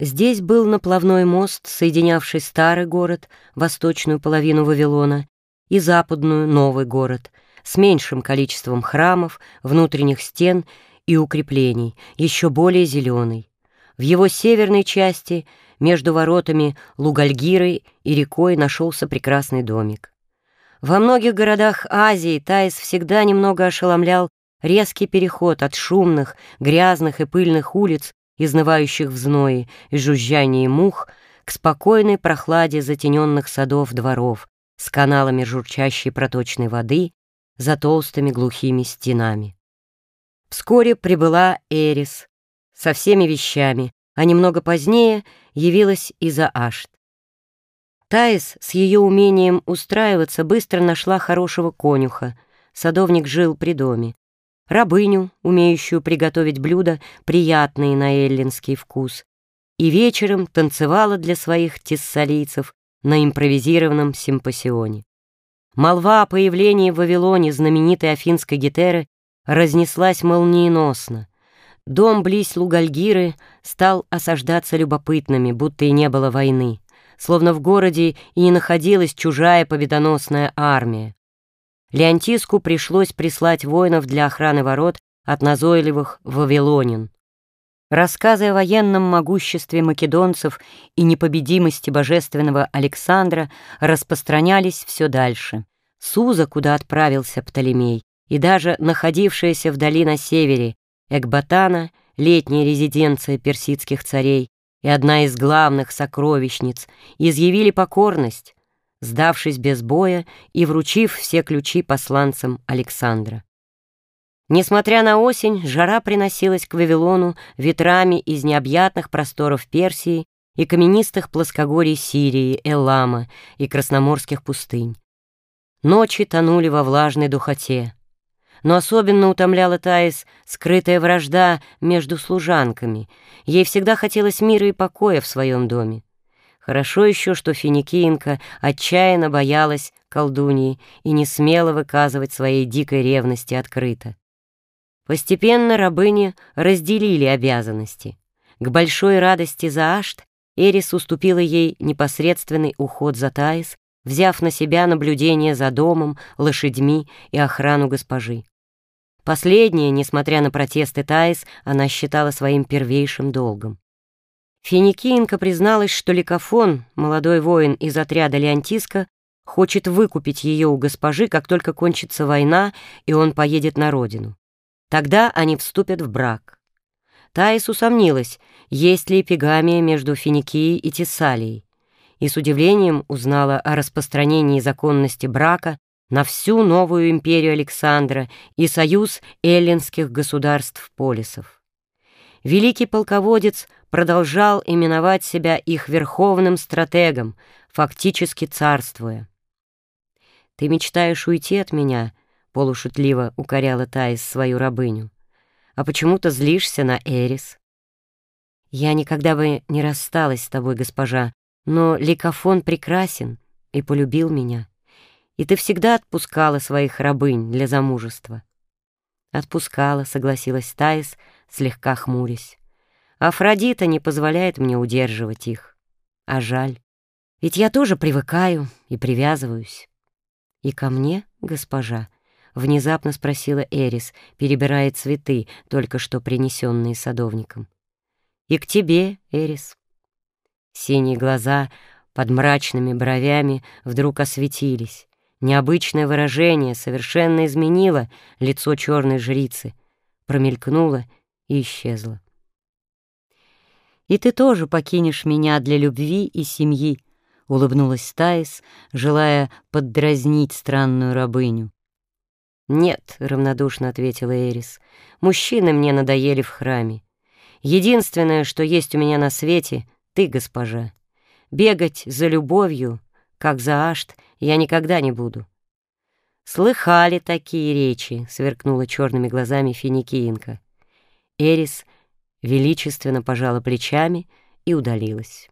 Здесь был наплавной мост, соединявший старый город, восточную половину Вавилона, и западную, новый город, с меньшим количеством храмов, внутренних стен и укреплений, еще более зеленый. В его северной части, между воротами Лугальгиры и рекой, нашелся прекрасный домик. Во многих городах Азии Таис всегда немного ошеломлял резкий переход от шумных, грязных и пыльных улиц изнывающих в зное и жужжании мух, к спокойной прохладе затененных садов дворов с каналами журчащей проточной воды за толстыми глухими стенами. Вскоре прибыла Эрис со всеми вещами, а немного позднее явилась и Заашт. Таис с ее умением устраиваться быстро нашла хорошего конюха. Садовник жил при доме рабыню, умеющую приготовить блюда, приятные на эллинский вкус, и вечером танцевала для своих тессалийцев на импровизированном симпосионе. Молва о появлении в Вавилоне знаменитой афинской гетеры разнеслась молниеносно. Дом близ Лугальгиры стал осаждаться любопытными, будто и не было войны, словно в городе и не находилась чужая победоносная армия. Леонтиску пришлось прислать воинов для охраны ворот от назойливых вавилонин. Рассказы о военном могуществе македонцев и непобедимости божественного Александра распространялись все дальше. Суза, куда отправился Птолемей, и даже находившаяся вдали на севере Экбатана, летняя резиденция персидских царей и одна из главных сокровищниц, изъявили покорность, сдавшись без боя и вручив все ключи посланцам Александра. Несмотря на осень, жара приносилась к Вавилону ветрами из необъятных просторов Персии и каменистых плоскогорий Сирии, Элама и Красноморских пустынь. Ночи тонули во влажной духоте. Но особенно утомляла Таис скрытая вражда между служанками. Ей всегда хотелось мира и покоя в своем доме. Хорошо еще, что финикиенка отчаянно боялась колдуньи и не смела выказывать своей дикой ревности открыто. Постепенно рабыни разделили обязанности. К большой радости Заашт Эрис уступила ей непосредственный уход за Таис, взяв на себя наблюдение за домом, лошадьми и охрану госпожи. Последнее, несмотря на протесты Таис, она считала своим первейшим долгом. Финикиенко призналась, что Ликофон, молодой воин из отряда Леонтиска, хочет выкупить ее у госпожи, как только кончится война, и он поедет на родину. Тогда они вступят в брак. Таис усомнилась, есть ли эпигамия между Финикией и Тессалией, и с удивлением узнала о распространении законности брака на всю новую империю Александра и союз эллинских государств-полисов. Великий полководец — продолжал именовать себя их верховным стратегом, фактически царствуя. «Ты мечтаешь уйти от меня?» — полушутливо укоряла Таис свою рабыню. «А почему-то злишься на Эрис?» «Я никогда бы не рассталась с тобой, госпожа, но Ликофон прекрасен и полюбил меня, и ты всегда отпускала своих рабынь для замужества». «Отпускала», — согласилась Таис, слегка хмурясь. Афродита не позволяет мне удерживать их. А жаль, ведь я тоже привыкаю и привязываюсь. И ко мне, госпожа, внезапно спросила Эрис, перебирая цветы, только что принесенные садовником. И к тебе, Эрис. Синие глаза под мрачными бровями вдруг осветились. Необычное выражение совершенно изменило лицо черной жрицы, промелькнуло и исчезло. «И ты тоже покинешь меня для любви и семьи», — улыбнулась Таис, желая поддразнить странную рабыню. «Нет», — равнодушно ответила Эрис, — «мужчины мне надоели в храме. Единственное, что есть у меня на свете, — ты, госпожа. Бегать за любовью, как за ашт, я никогда не буду». «Слыхали такие речи», — сверкнула черными глазами Финикиенко. Эрис величественно пожала плечами и удалилась.